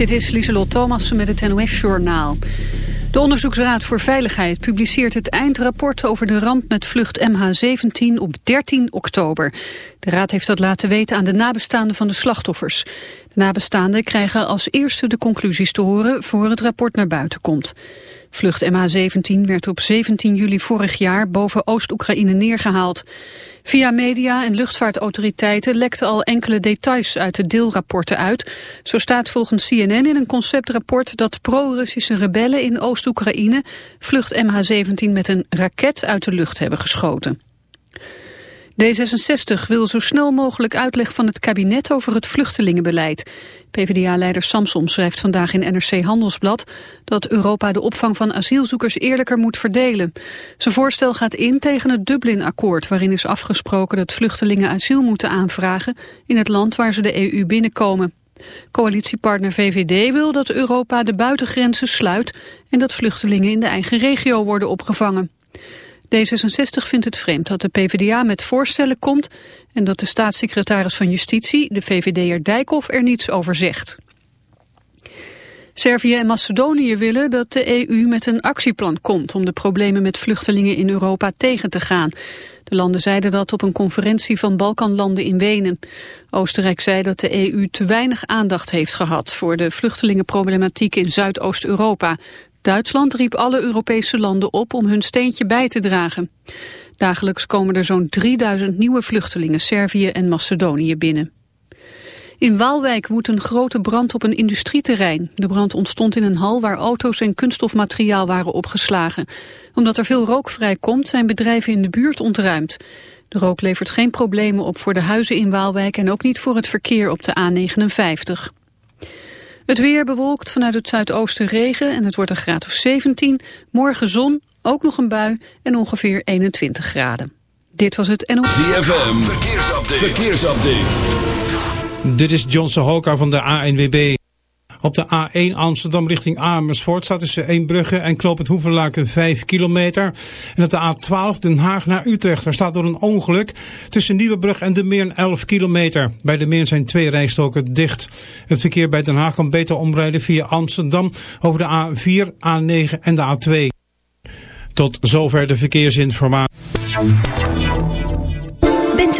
Dit is Lieselot Thomassen met het NOS-journaal. De Onderzoeksraad voor Veiligheid publiceert het eindrapport over de ramp met vlucht MH17 op 13 oktober. De raad heeft dat laten weten aan de nabestaanden van de slachtoffers. De nabestaanden krijgen als eerste de conclusies te horen voor het rapport naar buiten komt. Vlucht MH17 werd op 17 juli vorig jaar boven Oost-Oekraïne neergehaald. Via media en luchtvaartautoriteiten lekten al enkele details uit de deelrapporten uit. Zo staat volgens CNN in een conceptrapport dat pro-Russische rebellen in Oost-Oekraïne vlucht MH17 met een raket uit de lucht hebben geschoten. D66 wil zo snel mogelijk uitleg van het kabinet over het vluchtelingenbeleid. PvdA-leider Samson schrijft vandaag in NRC Handelsblad dat Europa de opvang van asielzoekers eerlijker moet verdelen. Zijn voorstel gaat in tegen het Dublin-akkoord waarin is afgesproken dat vluchtelingen asiel moeten aanvragen in het land waar ze de EU binnenkomen. Coalitiepartner VVD wil dat Europa de buitengrenzen sluit en dat vluchtelingen in de eigen regio worden opgevangen. D66 vindt het vreemd dat de PvdA met voorstellen komt... en dat de staatssecretaris van Justitie, de VVD'er Dijkhoff, er niets over zegt. Servië en Macedonië willen dat de EU met een actieplan komt... om de problemen met vluchtelingen in Europa tegen te gaan. De landen zeiden dat op een conferentie van Balkanlanden in Wenen. Oostenrijk zei dat de EU te weinig aandacht heeft gehad... voor de vluchtelingenproblematiek in Zuidoost-Europa. Duitsland riep alle Europese landen op om hun steentje bij te dragen. Dagelijks komen er zo'n 3000 nieuwe vluchtelingen Servië en Macedonië binnen. In Waalwijk woedt een grote brand op een industrieterrein. De brand ontstond in een hal waar auto's en kunststofmateriaal waren opgeslagen. Omdat er veel rook vrijkomt zijn bedrijven in de buurt ontruimd. De rook levert geen problemen op voor de huizen in Waalwijk en ook niet voor het verkeer op de A59. Het weer bewolkt vanuit het zuidoosten regen en het wordt een graad of 17. Morgen zon, ook nog een bui en ongeveer 21 graden. Dit was het NOS. ZFM, verkeersupdate. verkeersupdate. Dit is John Sohoka van de ANWB. Op de A1 Amsterdam richting Amersfoort staat tussen Eembrugge en Kloop het Hoevenlaken 5 kilometer. En op de A12 Den Haag naar Utrecht. Daar staat door een ongeluk tussen Nieuwebrug en de Meer 11 kilometer. Bij de Meer zijn twee rijstoken dicht. Het verkeer bij Den Haag kan beter omrijden via Amsterdam over de A4, A9 en de A2. Tot zover de verkeersinformatie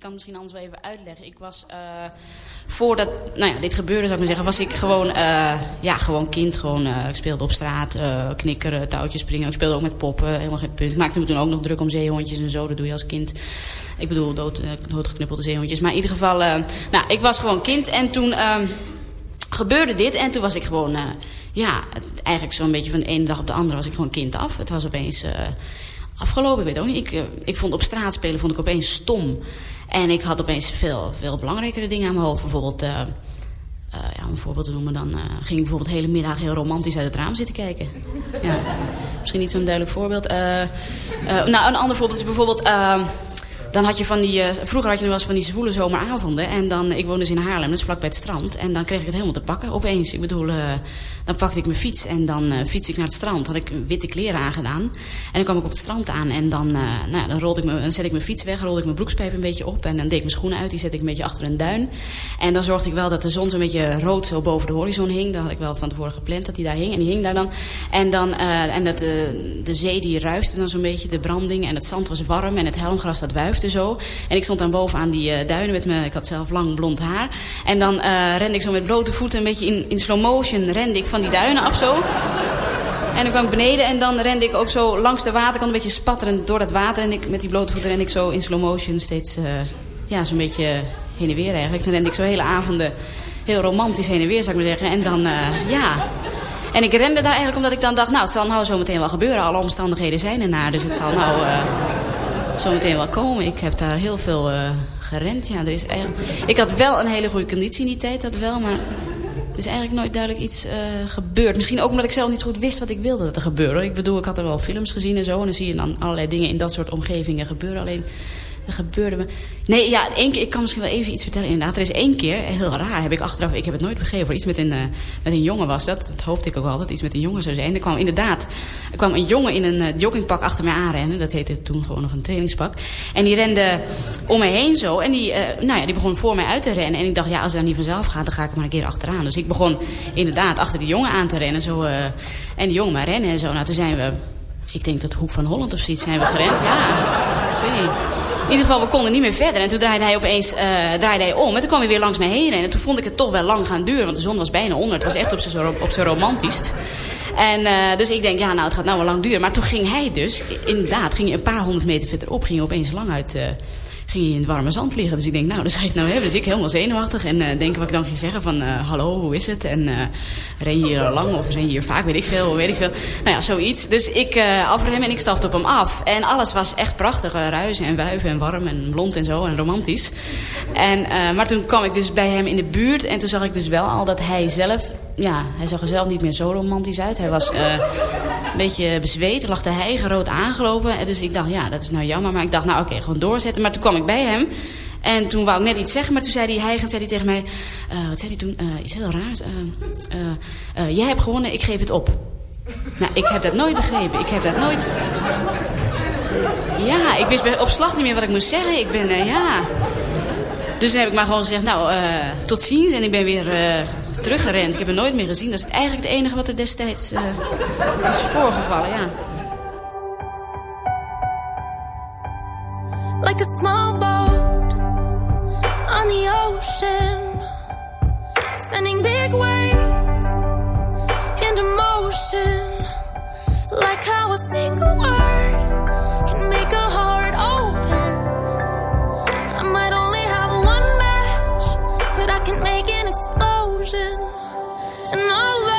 Ik kan misschien anders wel even uitleggen. Ik was... Uh, voordat nou ja, dit gebeurde, zou ik maar zeggen, was ik gewoon, uh, ja, gewoon kind. Gewoon, uh, ik speelde op straat, knikkeren, touwtjes springen. Ik speelde ook met poppen, helemaal geen punt. Ik maakte me toen ook nog druk om zeehondjes en zo. Dat doe je als kind. Ik bedoel, dood, doodgeknuppelde zeehondjes. Maar in ieder geval, nou, ik was gewoon kind. En toen ehm, gebeurde dit. En toen was ik gewoon, ja, eigenlijk zo'n beetje van de ene dag op de andere was ik gewoon kind af. Het was opeens afgelopen, ik weet ook niet. Ik, ik vond op straat spelen vond ik opeens stom. En ik had opeens veel, veel belangrijkere dingen aan mijn hoofd. Bijvoorbeeld, uh, uh, ja, om een voorbeeld te noemen, dan uh, ging ik bijvoorbeeld de hele middag heel romantisch uit het raam zitten kijken. Ja, misschien niet zo'n duidelijk voorbeeld. nou, een ander voorbeeld is bijvoorbeeld dan had je van die, uh, vroeger had je nog wel eens van die zwoele zomeravonden. En dan, ik woonde dus in Haarlem, dat is vlak bij het strand. En dan kreeg ik het helemaal te pakken opeens. Ik bedoel, uh, dan pakte ik mijn fiets en dan uh, fiets ik naar het strand. Had ik witte kleren aangedaan. En dan kwam ik op het strand aan en dan, nou, dan, rolde ik me, dan zet ik mijn fiets weg. Rolde ik mijn broekspijp een beetje op. En dan deed ik mijn schoenen uit. Die zet ik een beetje achter een duin. En dan zorgde ik wel dat de zon zo'n beetje rood zo boven de horizon hing. Dat had ik wel van tevoren gepland dat die daar hing. En die hing daar dan. En, dan, en dat de, zee die ruiste dan zo'n beetje, de branding. En het zand was warm en het helmgras dat zo. En ik stond dan boven aan die uh, duinen met me. Ik had zelf lang blond haar. En dan uh, rende ik zo met blote voeten een beetje in, in slow motion rende ik van die duinen af zo. En dan kwam ik beneden en dan rende ik ook zo langs de waterkant een beetje spatterend door het water. En ik, met die blote voeten rende ik zo in slow motion steeds uh, ja, zo'n beetje heen en weer eigenlijk. Dan rende ik zo hele avonden heel romantisch heen en weer zou ik maar zeggen. En dan, ja... En ik rende daar eigenlijk omdat ik dan dacht, nou het zal nou zo meteen wel gebeuren. Alle omstandigheden zijn ernaar, dus het zal nou zometeen wel komen. Ik heb daar heel veel uh, gerend. Ja, er is eigenlijk... Ik had wel een hele goede conditie in die tijd, dat wel, maar... Er is eigenlijk nooit duidelijk iets uh, gebeurd. Misschien ook omdat ik zelf niet goed wist wat ik wilde dat er gebeurde. Ik bedoel, ik had er wel films gezien en zo. En dan zie je dan allerlei dingen in dat soort omgevingen gebeuren. Alleen gebeurde me... Nee, ja, één keer, ik kan misschien wel even iets vertellen. Inderdaad, er is één keer, heel raar, heb ik achteraf... Ik heb het nooit begrepen, iets met een, uh, met een jongen was dat. Dat hoopte ik ook wel, dat iets met een jongen zou zijn. Er kwam inderdaad, er kwam een jongen in een uh, joggingpak achter mij aanrennen. Dat heette toen gewoon nog een trainingspak. En die rende om me heen zo. En die, nou ja, die begon voor mij uit te rennen. En ik dacht, ja, als hij dan niet vanzelf gaat, dan ga ik er maar een keer achteraan. Dus ik begon inderdaad achter die jongen aan te rennen. Zo, en die jongen maar rennen en zo. Nou, toen zijn we... Ik denk dat Hoek van Holland of zoiets zijn we gerend. Ja, ik weet niet. In ieder geval, we konden niet meer verder. En toen draaide hij opeens uh, draaide hij om. En toen kwam hij weer langs mij heen. En toen vond ik het toch wel lang gaan duren. Want de zon was bijna onder. Het was echt op zijn op romantisch. En uh, dus ik denk, ja, nou, het gaat nou wel lang duren. Maar toen ging hij dus, inderdaad, ging hij een paar honderd meter verderop. Ging hij opeens lang uit... Uh, ging hij in het warme zand liggen. Dus ik denk, nou, dan zou je het nou hebben. Dus ik helemaal zenuwachtig. En uh, denken wat ik dan ging zeggen van, uh, hallo, hoe is het? En uh, ren je hier al lang of ren je hier vaak? Weet ik veel, weet ik veel. Nou ja, zoiets. Dus ik uh, afrem en ik stapte op hem af. En alles was echt prachtig. ruizen en wuiven en warm en blond en zo en romantisch. En, maar toen kwam ik dus bij hem in de buurt. En toen zag ik dus wel al dat hij zelf... Ja, hij zag er zelf niet meer zo romantisch uit. Hij was een beetje bezweet, lag de hijgen rood aangelopen. En dus ik dacht, ja, dat is nou jammer. Maar ik dacht, nou oké, gewoon doorzetten. Maar toen kwam ik bij hem. En toen wou ik net iets zeggen, maar toen zei hij hijgend zei hij tegen mij... Uh, wat zei hij toen? Uh, iets heel raars. Uh, jij hebt gewonnen, ik geef het op. Nou, ik heb dat nooit begrepen. Ik heb dat nooit... Ja, ik wist op slag niet meer wat ik moest zeggen. Ik ben, ja... Dus toen heb ik maar gewoon gezegd, nou, tot ziens. En ik ben weer teruggerend. Ik heb hem nooit meer gezien. Dat is eigenlijk het enige wat er destijds is voorgevallen, ja. like a small boat on the ocean, sending big waves into motion, like how a single word can make a explosion, and all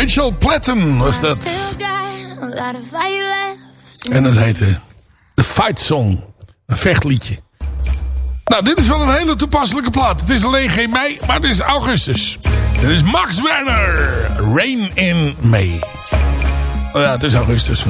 Rachel Platten was dat. En dat heette The Fight Song. Een vechtliedje. Nou, dit is wel een hele toepasselijke plaat. Het is alleen geen mei, maar het is augustus. Dit is Max Werner. Rain in May. Oh ja, het is augustus.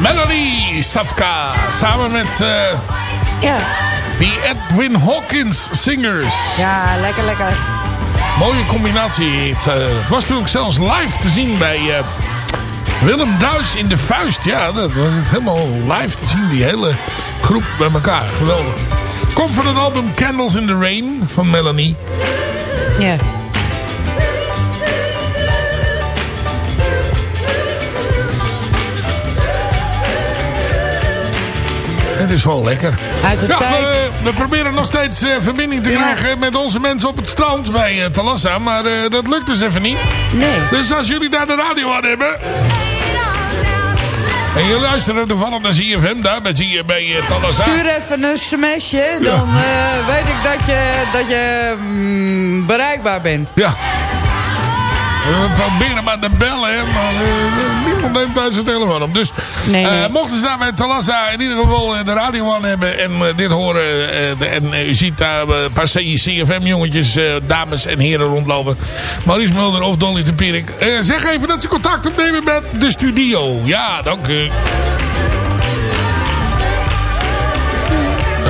Melanie Safka. Samen met eh, Ja. die Edwin Hawkins Singers. Ja, lekker, lekker. Mooie combinatie. Het eh, was toen ook zelfs live te zien bij eh, Willem Duis in de Vuist. Ja, dat was het helemaal live te zien. Die hele groep bij elkaar. Geweldig. Komt van het album Candles in the Rain van Melanie. Ja. Het is wel lekker. Uit de Ja, tijd. we, we proberen nog steeds eh, verbinding te Ja. krijgen met onze mensen op het strand bij eh, Talassa. Maar eh, dat lukt dus even niet. Nee. Dus als jullie daar de radio aan hebben... En je luisteren toevallig naar ZFM daar bij, Z- bij eh, Talassa. Stuur even een sms'je, dan weet ik dat je, dat je mm, bereikbaar bent. Ja. We proberen maar te bellen, hè, maar eh, niemand neemt thuis zijn telefoon op. Dus Nee, eh, nee. mochten ze daar bij Talassa in ieder geval eh, de radio aan hebben en dit horen. de- en u ziet daar een paar CFM-jongetjes, dames en heren rondlopen. Maurice Mulder of Dolly de Pierik. Zeg even dat ze contact opnemen met de studio. Ja, dank u.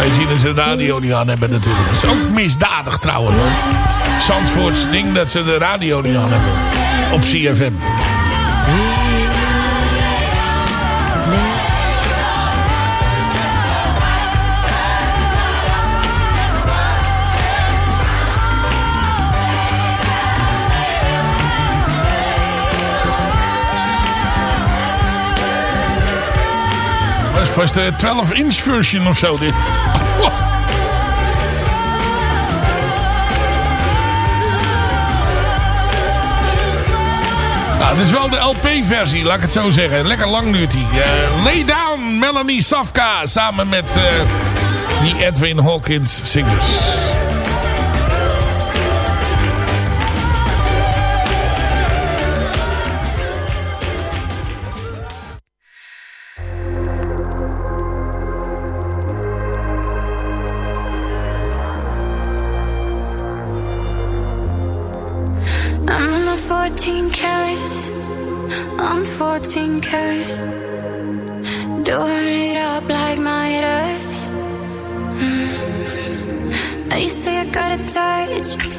Je ziet dat ze de radio niet aan hebben natuurlijk. Dat is ook misdadig trouwens hoor. Zandvoorts ding dat ze de radio niet aan hebben. Op CFM. Dat vast de 12-inch version of zo dit. het is wel de LP-versie, laat ik het zo zeggen. Lekker lang duurt die. Eh, Lay Down, Melanie Safka, samen met eh, die Edwin Hawkins Singers.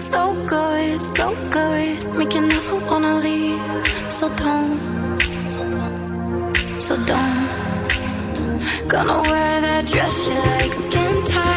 So good, so good. Make you never wanna leave. So don't, so don't. Gonna wear that dress you like, skin tight.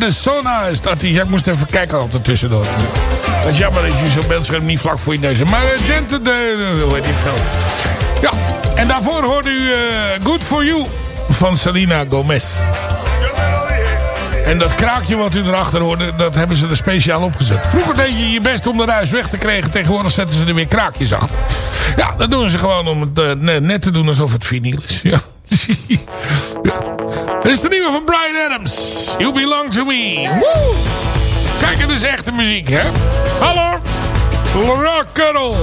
in de sauna staat hij. Ja, ik moest even kijken al tussendoor. Dat is jammer dat je zo'n mensen niet vlak voor je neus hebt. Maar gente, Gentle, weet ik wel. Ja, en daarvoor hoorde u eh, Good For You van Selena Gomez. En dat kraakje wat u erachter hoorde, dat hebben ze er speciaal opgezet. Vroeger deed je je best om de ruis weg te krijgen. Tegenwoordig zetten ze er weer kraakjes achter. Ja, dat doen ze gewoon om het eh, net te doen alsof het vinyl is. Ja. Dit is de nieuwe van Brian. You Belong To Me. Woe! Kijk, het is echte muziek, hè? Hallo! Rock Cuddle!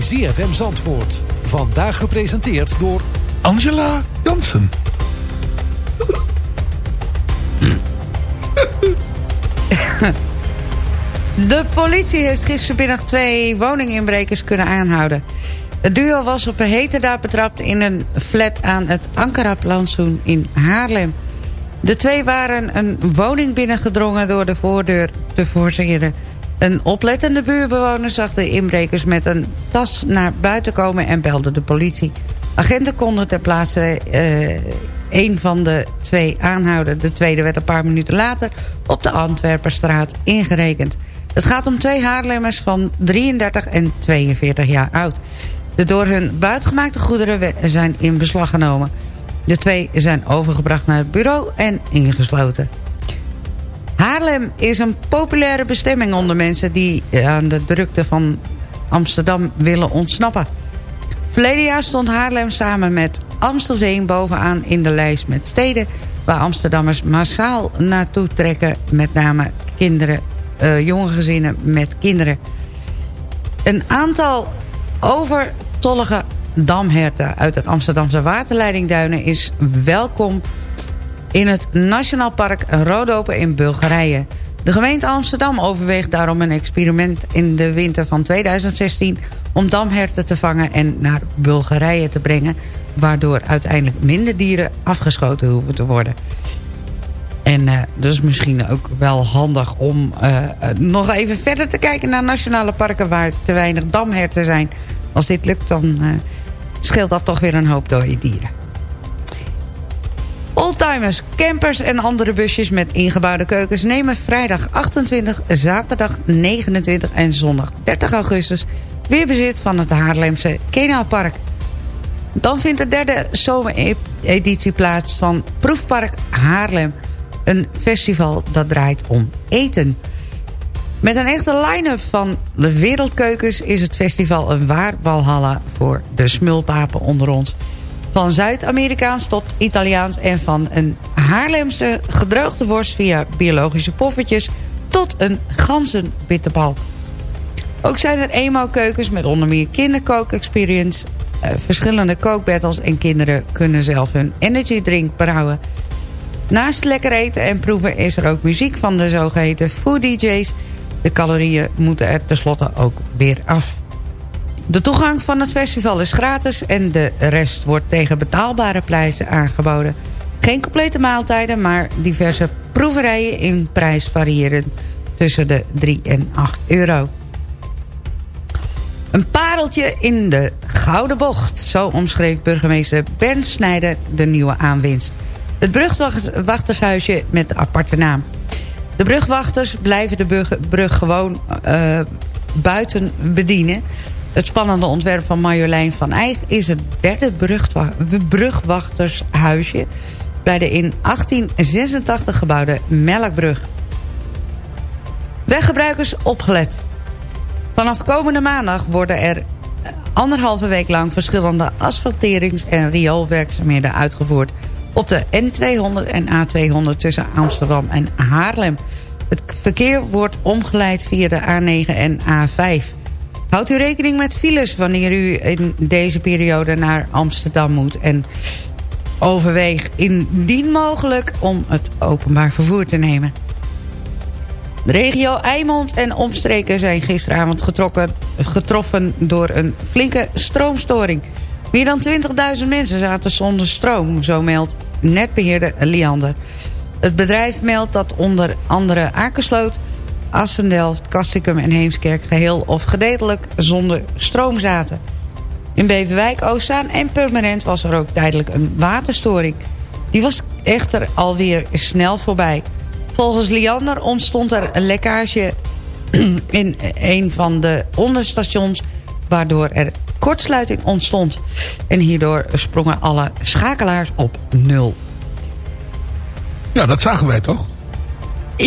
Bij ZFM Zandvoort. Vandaag gepresenteerd door... Angela Jansen. De politie heeft gistermiddag twee woninginbrekers kunnen aanhouden. Het duo was op een hete daad betrapt in een flat aan het Ankara-plantsoen in Haarlem. De twee waren een woning binnengedrongen door de voordeur te forceren. Een oplettende buurbewoner zag de inbrekers met een tas naar buiten komen en belde de politie. Agenten konden ter plaatse eh, een van de twee aanhouden. De tweede werd een paar minuten later op de Antwerperstraat ingerekend. Het gaat om twee Haarlemmers van 33 en 42 jaar oud. De door hun buitengemaakte goederen zijn in beslag genomen. De twee zijn overgebracht naar het bureau en ingesloten. Haarlem is een populaire bestemming onder mensen... die aan de drukte van Amsterdam willen ontsnappen. Verleden jaar stond Haarlem samen met Amstelveen bovenaan in de lijst met steden... waar Amsterdammers massaal naartoe trekken, met name kinderen, eh, jonge gezinnen met kinderen. Een aantal overtollige damherten uit het Amsterdamse waterleidingduinen is welkom in het Nationaal Park Rodopen in Bulgarije. De gemeente Amsterdam overweegt daarom een experiment in de winter van 2016... om damherten te vangen en naar Bulgarije te brengen... waardoor uiteindelijk minder dieren afgeschoten hoeven te worden. En eh dat is misschien ook wel handig om eh, eh, nog even verder te kijken naar nationale parken... waar te weinig damherten zijn. Als dit lukt, dan scheelt dat toch weer een hoop dode dieren. Oldtimers, campers en andere busjes met ingebouwde keukens... nemen vrijdag 28, zaterdag 29 en zondag 30 augustus... weer bezit van het Haarlemse Kenaalpark. Dan vindt de derde zomereditie plaats van Proefpark Haarlem... een festival dat draait om eten... Met een echte line-up van de wereldkeukens is het festival een waar walhalla voor de smulpapen onder ons. Van Zuid-Amerikaans tot Italiaans en van een Haarlemse gedroogde worst via biologische poffertjes tot een ganzenbitterbal. Ook zijn er emo-keukens met onder meer kinderkook-experience, eh, verschillende kookbattles en kinderen kunnen zelf hun energy drink brouwen. Naast lekker eten en proeven is er ook muziek van de zogeheten food DJ's. De calorieën moeten er tenslotte ook weer af. De toegang van het festival is gratis en de rest wordt tegen betaalbare prijzen aangeboden. Geen complete maaltijden, maar diverse proeverijen in prijs variëren tussen de 3 en 8 euro. Een pareltje in de Gouden Bocht. Zo omschreef burgemeester Bernd Snijder de nieuwe aanwinst. Het brugwachtershuisje met de aparte naam. De brugwachters blijven de brug, gewoon uh, buiten bedienen. Het spannende ontwerp van Marjolein van Eyck is het derde brugwa brugwachtershuisje... bij de in 1886 gebouwde Melkbrug. Weggebruikers opgelet. Vanaf komende maandag worden er anderhalve week lang... verschillende asfalterings- en rioolwerkzaamheden uitgevoerd op de N200 en A200 tussen Amsterdam en Haarlem. Het verkeer wordt omgeleid via de A9 en A5. Houdt u rekening met files wanneer u in deze periode naar Amsterdam moet... en overweeg indien mogelijk om het openbaar vervoer te nemen. De regio Eimond en omstreken zijn gisteravond getroffen door een flinke stroomstoring... Meer dan 20.000 mensen zaten zonder stroom, zo meldt netbeheerder Liander. Het bedrijf meldt dat onder andere Akersloot, Assendelft, Kastikum en Heemskerk... geheel of gedeeltelijk zonder stroom zaten. In Beverwijk, Oostzaan en Purmerend was er ook tijdelijk een waterstoring. Die was echter alweer snel voorbij. Volgens Liander ontstond er een lekkage in een van de onderstations... waardoor er kortsluiting ontstond. En hierdoor sprongen alle schakelaars op nul. Ja, dat zagen wij toch?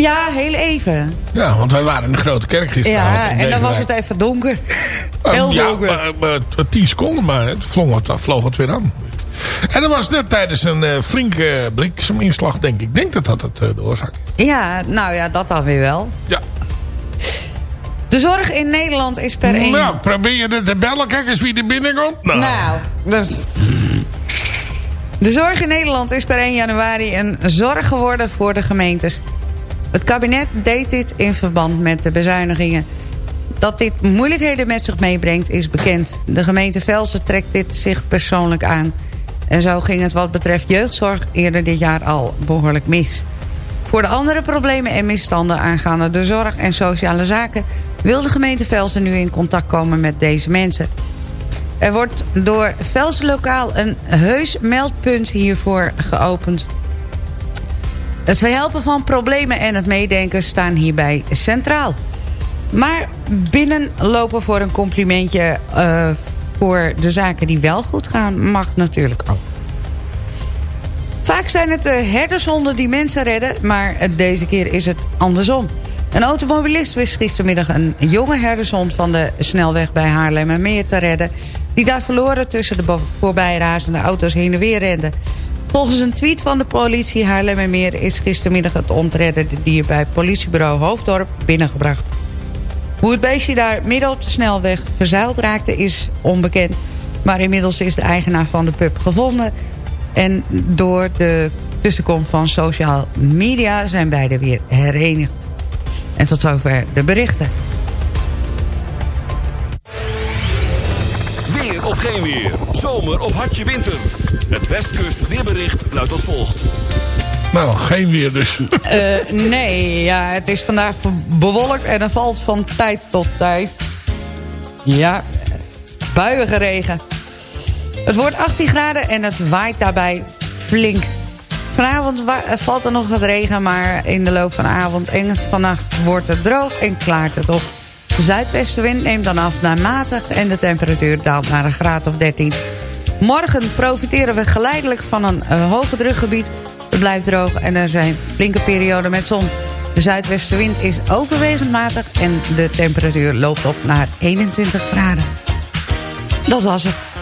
Ja, heel even. Ja, want wij waren in de grote kerk gisteravond. Ja, en dan was het even donker. Heel ja, donker. maar, maar tien seconden, maar het vloog het, vloog het weer aan. En dat was net tijdens een uh, flinke blikseminslag, denk ik. Ik denk dat dat het, uh, de oorzaak is. Ja, nou ja, dat dan weer wel. Ja. De zorg in Nederland is per 1... Nou, probeer je te bellen. Kijk eens wie er binnenkomt. Nou, Nou, de zorg in Nederland is per 1 januari een zorg geworden voor de gemeentes. Het kabinet deed dit in verband met de bezuinigingen. Dat dit moeilijkheden met zich meebrengt is bekend. De gemeente Velsen trekt dit zich persoonlijk aan. En zo ging het wat betreft jeugdzorg eerder dit jaar al behoorlijk mis. Voor de andere problemen en misstanden aangaande de zorg en sociale zaken... wil de gemeente Velsen nu in contact komen met deze mensen. Er wordt door Velsen Lokaal een heus meldpunt hiervoor geopend. Het verhelpen van problemen en het meedenken staan hierbij centraal. Maar binnenlopen voor een complimentje eh, voor de zaken die wel goed gaan... mag natuurlijk ook. Vaak zijn het uh, herdershonden die mensen redden, maar deze keer is het andersom. Een automobilist wist gistermiddag een jonge herdershond van de snelweg bij Haarlemmermeer te redden... die daar verloren tussen de voorbijrazende auto's heen en weer rende. Volgens een tweet van de politie Haarlemmermeer is gistermiddag het ontredderde dier bij politiebureau Hoofddorp binnengebracht. Hoe het beestje daar midden op de snelweg verzeild raakte is onbekend. Maar inmiddels is de eigenaar van de pub gevonden. En door de tussenkomst van social media zijn beide weer herenigd. En tot zover de berichten. Of geen weer. Zomer of hartje winter. Het Westkust weerbericht luidt als volgt. nou, geen weer dus. Eh, nee, ja, het is vandaag bewolkt en er valt van tijd tot tijd... Ja, buiige regen. Het wordt 18 graden en het waait daarbij flink. Vanavond valt er nog wat regen, maar in de loop van de avond en vannacht wordt het droog en klaart het op. De zuidwestenwind neemt dan af naar matig en de temperatuur daalt naar een graad of 13. Morgen profiteren we geleidelijk van een eh, hoge drukgebied. Het blijft droog en er zijn flinke perioden met zon. De zuidwestenwind is overwegend matig en de temperatuur loopt op naar 21 graden. Dat was het.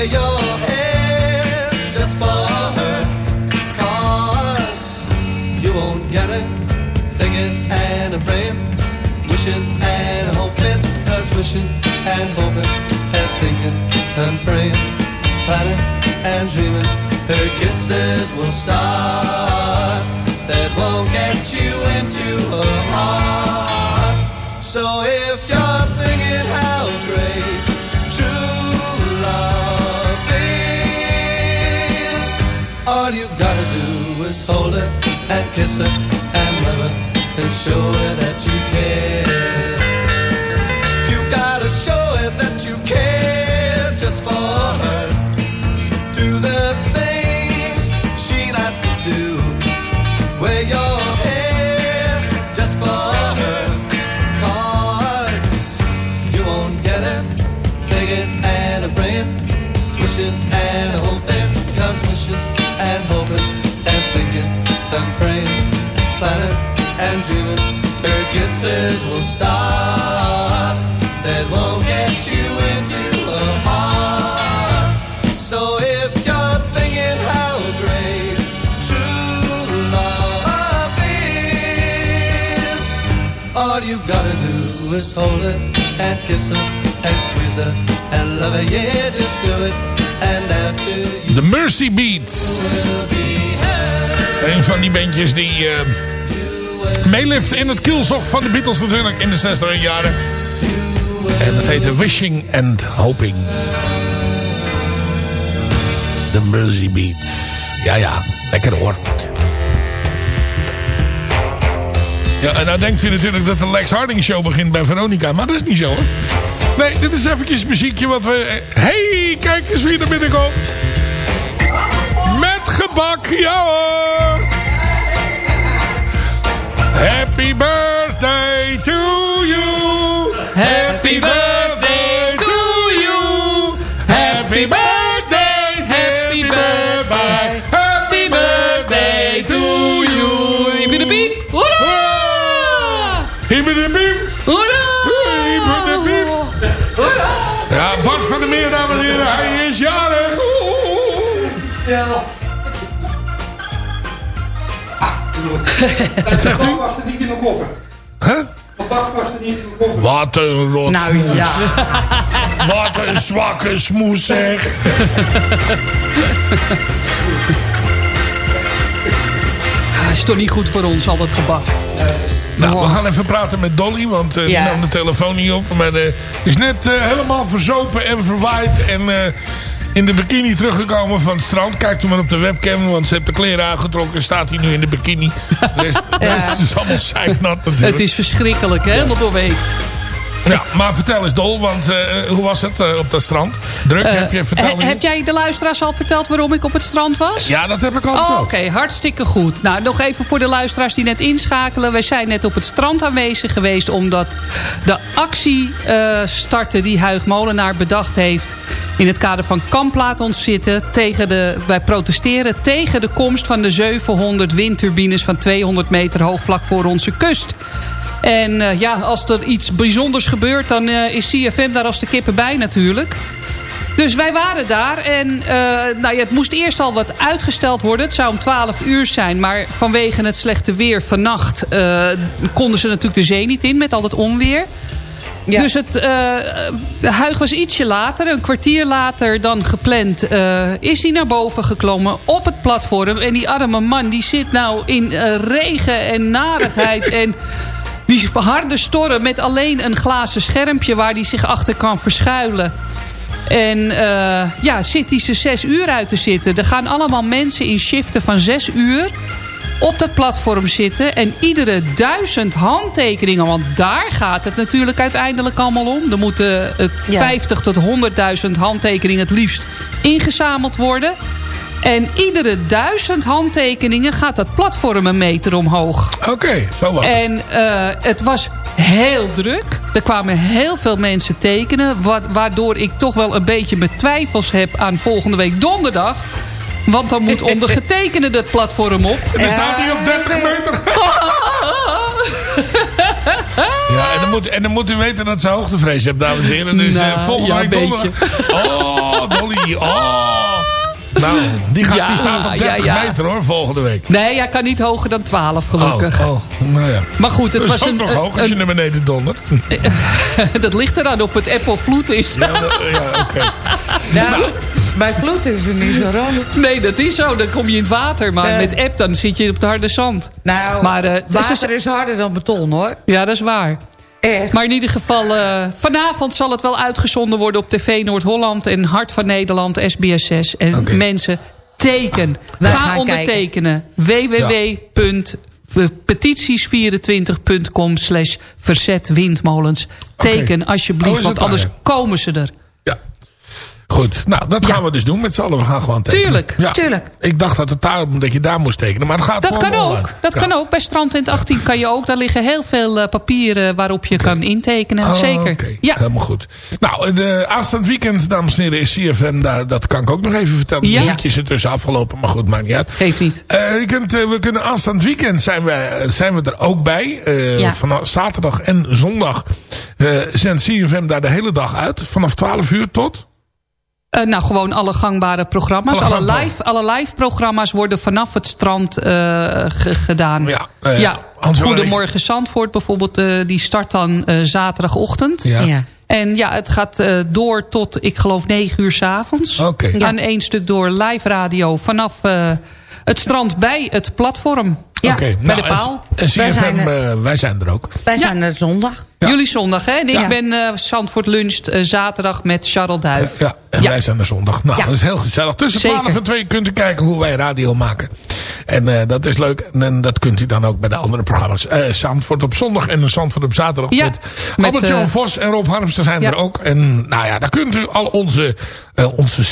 Wishing and hoping. Cause you won't get it thinking and praying, wishing and hoping. And thinking and praying. Planning and dreaming. Her kisses will start that won't get you into her heart. So if you're thinking how great true all you gotta do is hold her and kiss her and love her and show her that you care. Her kisses will start that won't get you into a heart. So if you're thinking how great true love is, all you gotta do is hold her and kiss her and squeeze her and love her. Yeah, just do it. And after you The Mercy Beats. Een van die bandjes die uh, meelift in het kielzog van de Beatles natuurlijk in de 60 jaren. En dat heette Wishing and Hoping. The Mercy Beat. Ja, ja, lekker hoor. Ja, en nou denkt u natuurlijk dat de Lex Harding show begint bij Veronica. Maar dat is niet zo hoor. Nee, dit is eventjes muziekje wat we... hey, kijk eens wie er binnenkomt. Met gebak, ja hoor. Happy birthday to you. Happy Wat zegt u? was er niet in mijn koffer. Huh? Bak was er niet in mijn koffer. Wat een rot. Nou ja. Wat een zwakke smoes zeg. Ah, is toch niet goed voor ons, al dat gebak. Nou, we gaan even praten met Dolly, want eh, Ja. die nam de telefoon niet op. Maar eh, is net eh, helemaal verzopen en verwaaid en eh, in de bikini teruggekomen van het strand. Kijkt u maar op de webcam, want ze heeft de kleren aangetrokken. Staat hij nu in de bikini. De rest, de rest is allemaal zeiknat natuurlijk. Het is verschrikkelijk, hè? Helemaal doorweekt. Ja, maar vertel eens Dol, want eh, hoe was het eh, op dat strand? Druk, Eh, heb je verteld? he- heb jij de luisteraars al verteld waarom ik op het strand was? Ja, dat heb ik al Oh, verteld. Oké, hartstikke goed. Nou, nog even voor de luisteraars die net inschakelen. Wij zijn net op het strand aanwezig geweest... omdat de actie eh, startte die Huig Molenaar bedacht heeft... in het kader van Kamp Laat Ons Zitten. Tegen de, wij protesteren tegen de komst van de 700 windturbines... van 200 meter hoog vlak voor onze kust. En eh, ja, als er iets bijzonders gebeurt... dan eh, is CFM daar als de kippen bij natuurlijk... Dus wij waren daar en eh, nou ja, het moest eerst al wat uitgesteld worden. Het zou om 12 uur zijn, maar vanwege het slechte weer vannacht... konden ze natuurlijk de zee niet in met al dat onweer. Ja. Dus het de Huig was ietsje later, een kwartier later dan gepland... is hij naar boven geklommen op het platform. En die arme man die zit nou in regen en narigheid... en die harde storm met alleen een glazen schermpje... waar hij zich achter kan verschuilen... En eh, ja, zit hij ze zes uur uit te zitten. Er gaan allemaal mensen in shiften van zes uur op dat platform zitten. En iedere duizend handtekeningen, want daar gaat het natuurlijk uiteindelijk allemaal om. Er moeten eh, Ja. 50 tot 100.000 handtekeningen het liefst ingezameld worden. En iedere duizend handtekeningen gaat dat platform een meter omhoog. Oké, zo was het. En eh, het was heel druk. Er kwamen heel veel mensen tekenen. wa- Waardoor ik toch wel een beetje mijn twijfels heb aan volgende week donderdag. Want dan moet ondergetekende dat platform op. En dan staat hij op 30 meter. Ja, en dan, moet, en dan moet u weten dat ze hoogtevrees hebt, dames en heren. Dus eh, Nou, volgende ja, week donderdag... Oh, Dolly, oh. Nou, die, gaat, Ja, die staat op 30 ja, ja. meter hoor, volgende week. Nee, hij kan niet hoger dan 12 gelukkig. Oh, oh, nou ja. Maar goed, het dat is was ook een... nog hoog als je naar beneden dondert. dat ligt eraan of het Apple vloed is. Ja, dat- ja oké. Nou, bij vloed is het niet zo ramp. Nee, dat is zo. Dan kom je in het water. Maar Eh. met app dan zit je op het harde zand. Nou, Maar, eh, water is harder dan beton, hoor. Ja, dat is waar. Echt. Maar in ieder geval, eh, vanavond zal het wel uitgezonden worden op TV Noord-Holland en Hart van Nederland, SBS6. En mensen, teken. Wij Ga ondertekenen. www.petitiesvierentwintig.com slash verzet windmolens. Teken Oh, alsjeblieft, het want anders waar, komen ze er. Ja. Goed, nou dat gaan we dus doen met z'n allen. We gaan gewoon tekenen. Tuurlijk, Ja. tuurlijk. Ik dacht dat, het daar, dat je daar moest tekenen, maar het gaat Dat gewoon kan online. ook. Dat Ja. kan ook. Bij Strandtent 18 kan je ook. Daar liggen heel veel eh, papieren waarop je kan intekenen. Oh, Zeker. oké. Ja. Helemaal goed. Nou, de aanstaand weekend, dames en heren, is CFM daar. Dat kan ik ook nog even vertellen. Ja. muziekje is er tussen afgelopen, maar goed, maakt niet uit. Geeft niet. Eh, je kunt, eh, we kunnen aanstaand weekend zijn we, zijn we er ook bij. Eh. Vanaf zaterdag en zondag eh zendt CFM daar de hele dag uit. Vanaf 12 uur tot... Eh, nou, gewoon alle gangbare programma's. Alle live, alle live programma's worden vanaf het strand eh, ge- gedaan. Ja, eh, ja. Hans Goedemorgen Zandvoort bijvoorbeeld. eh, die start dan eh, zaterdagochtend. Ja. Ja. En ja, het gaat eh, door tot, ik geloof, negen uur s'avonds. Oké. Aan één stuk door live radio vanaf eh, het strand bij het platform. Ja, Oké, bij nou, de paal. En, en Wij CFM, zijn er- eh, wij zijn er ook. Wij Ja. zijn er zondag. Jullie zondag, hè? En ik Ja. ben eh Zandvoort luncht eh, zaterdag met Charles Duif. Ja, en wij zijn er zondag. Nou, Ja. dat is heel gezellig. Tussen Zeker. 12 en 2 kunt u kijken hoe wij radio maken. En eh, dat is leuk. En, en dat kunt u dan ook bij de andere programma's. Eh Zandvoort op zondag en Zandvoort op zaterdag. Ja, met met, Albert-Jan eh, Vos en Rob Harmster zijn ja. er ook. En nou ja, daar kunt u al onze, eh, onze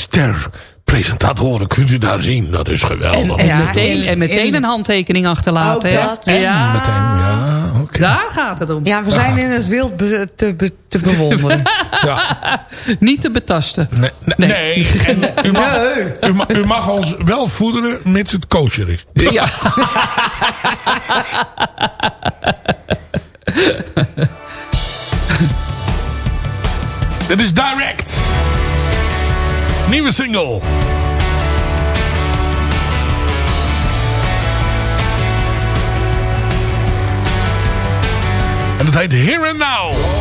ster-presentatoren kunt u daar zien. Dat is geweldig. En, Ja, meteen, en meteen een handtekening achterlaten. Ook hè? dat. Ja, Meteen, ja, oké. daar gaat het om. Ja, we Daar zijn in het wild be- te, be- te bewonderen. Ja. Niet te betasten. Nee, nee, nee. En u, mag, u, mag, u mag ons wel voederen mits het kosher is. Ja. Dit is Direct. Nieuwe single. En het heet Here and Now.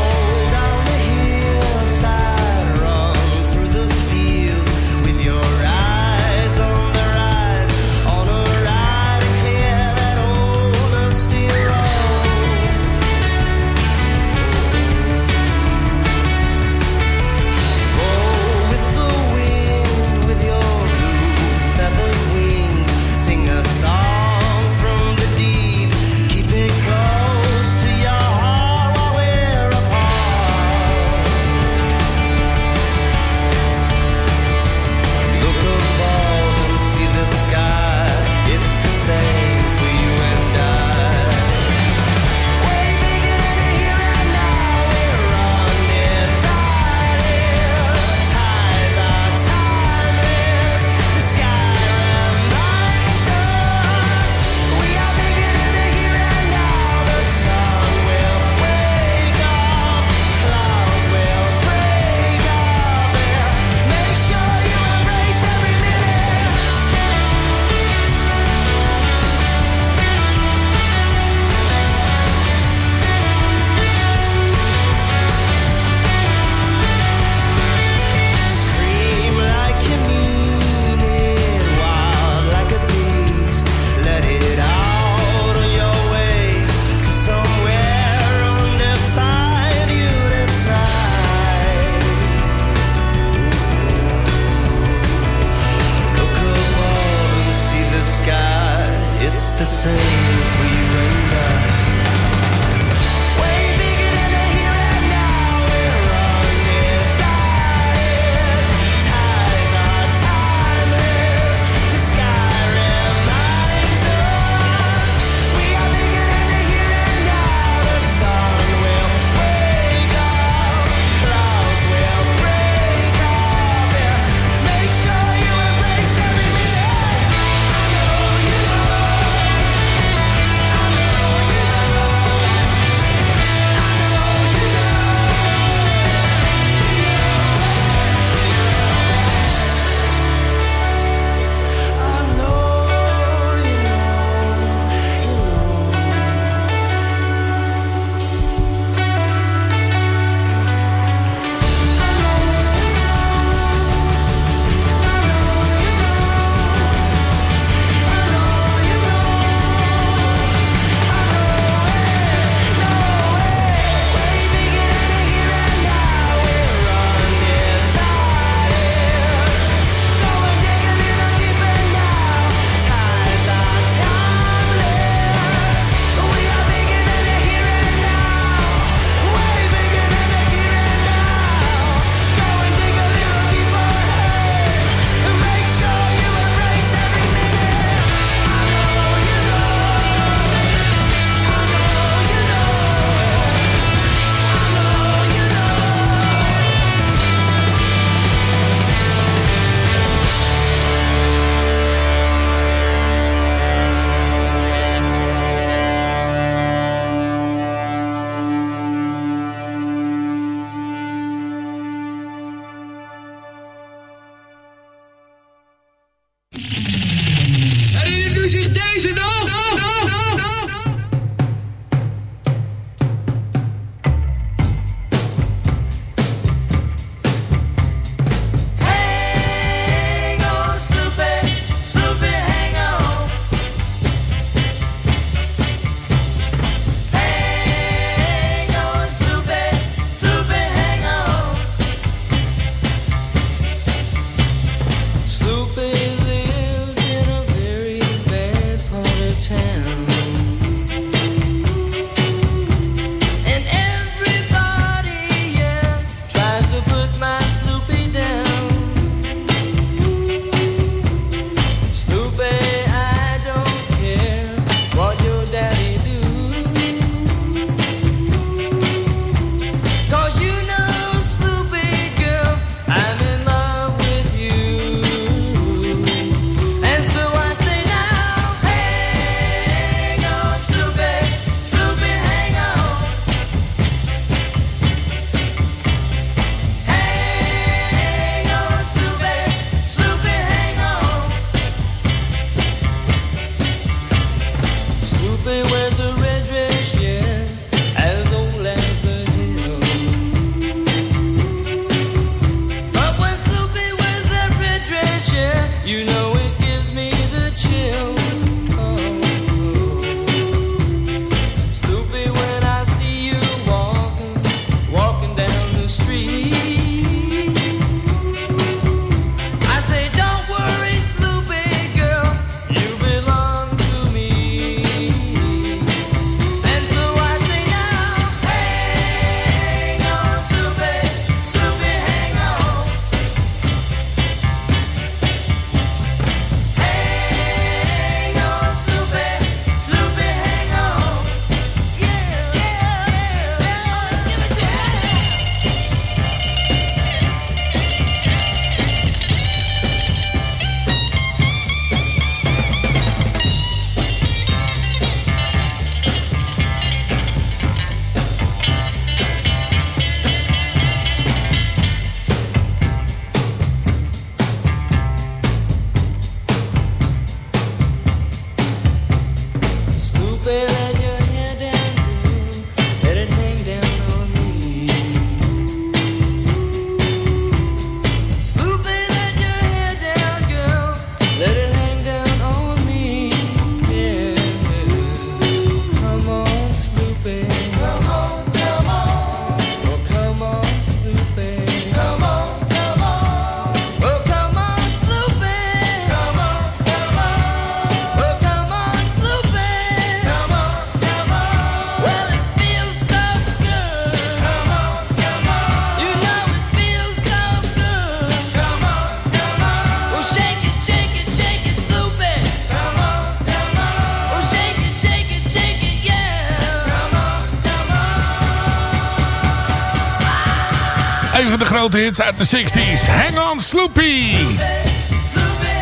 Grote hits uit de 60s. Hang on Sloopy.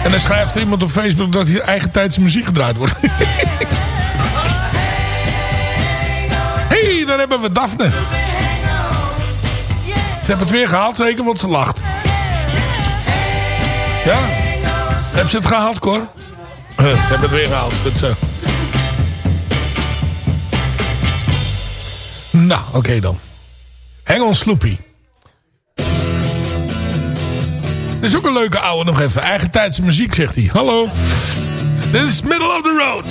En dan schrijft iemand op Facebook dat hier eigentijds muziek gedraaid wordt. hey, daar hebben we Daphne. Ze hebben het weer gehaald, zeker, want ze lacht. Ja? Hebben ze het gehaald, Cor? Ze hebben het weer gehaald, goed zo. Nou, oké dan. Hang on Sloopy. Dat is ook een leuke oude nog even. Eigentijdse muziek, zegt hij. Hallo. Dit is Middle of the Road.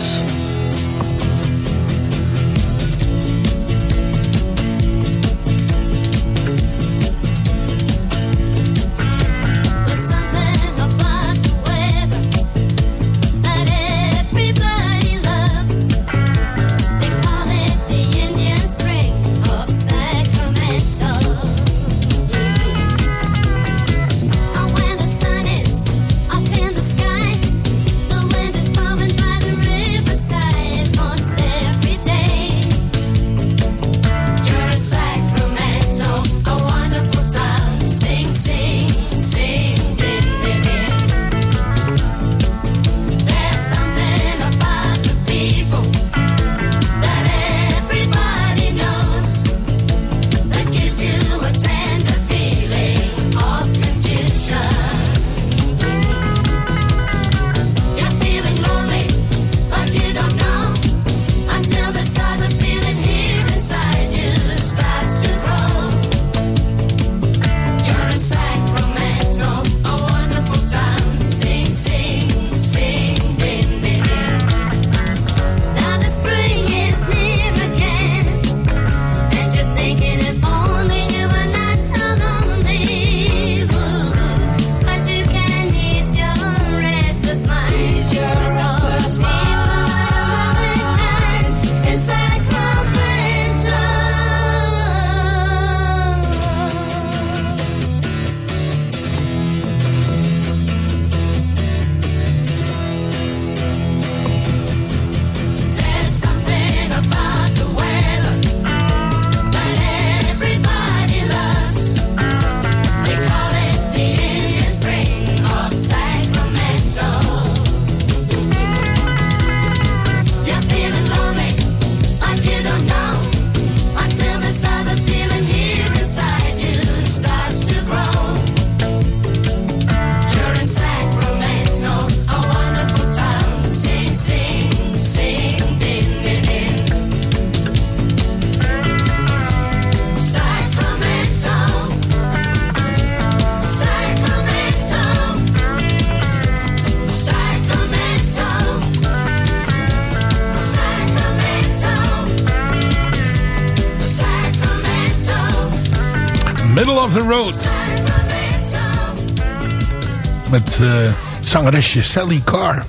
Zangeresje Sally Carr.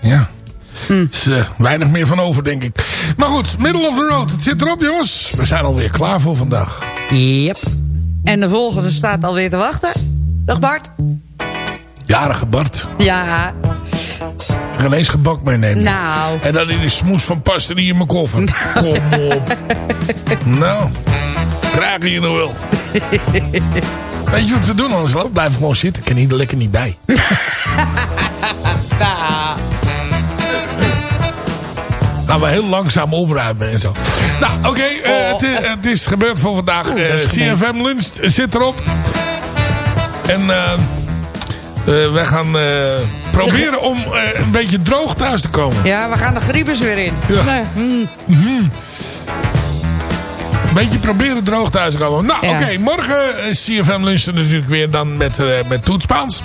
Ja. Is eh, weinig meer van over, denk ik. Maar goed, Middle of the Road. Het zit erop, jongens. We zijn alweer klaar voor vandaag. Yep. En de volgende staat alweer te wachten. Dag Bart. Jarige Bart. Ja. Geen eens gebak meenemen. Nou. En dan in die smoes van pasta die in mijn koffer. Kom op. nou, krijgen je nog wel. Weet je wat we doen anders? Blijf blijven gewoon zitten. Ik kan hier er lekker niet bij. Gaan we heel langzaam opruimen en zo. Nou, oké. eh, het, is- het is gebeurd voor vandaag. Eh, CFM Lunch zit erop. En eh, eh, wij gaan eh, proberen om eh, een beetje droog thuis te komen. Ja, we gaan de griebus weer in. Ja. Nee, hm. Mhm. Een beetje proberen droog thuis te komen. Nou, Ja. oké. morgen is CFM Lunch natuurlijk weer dan met, eh met Toet Spaans.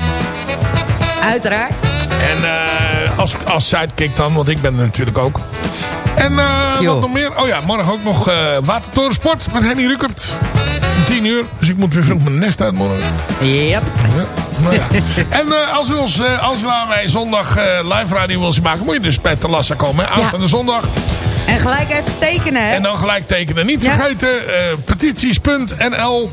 Uiteraard. En eh, als, als sidekick dan, want ik ben er natuurlijk ook. En eh wat nog meer? Oh ja, morgen ook nog eh Watertorensport met Henny Rukert. Om 10 uur. Dus ik moet weer vroeg mijn nest uit morgen. Yep. Ja, nou ja. en als u ons, als wij zondag live radio wil zien maken, moet je dus bij Talassa komen. Hè? Aanstaande zondag. En gelijk even tekenen, hè? En dan gelijk tekenen. Niet Ja. vergeten, petities.nl.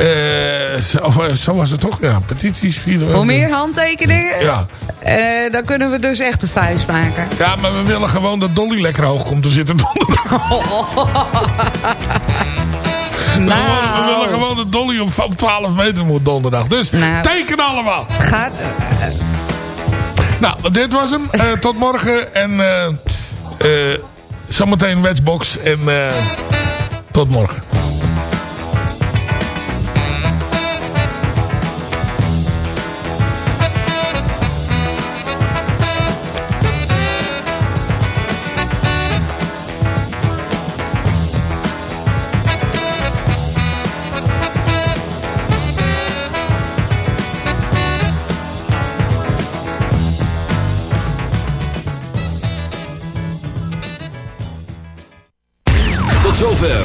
Eh, zo, eh, zo was het toch? Ja, petities. Via, Hoe meer handtekeningen, Ja. eh, dan kunnen we dus echt een vuist maken. ja, maar we willen gewoon dat Dolly lekker hoog komt te zitten donderdag. Nou. gewoon- we willen gewoon dat Dolly op, op 12 meter moet donderdag. Dus Nou. teken allemaal. Gaat... Nou, dit was hem. Tot morgen. En zometeen Wetsbox. En tot morgen.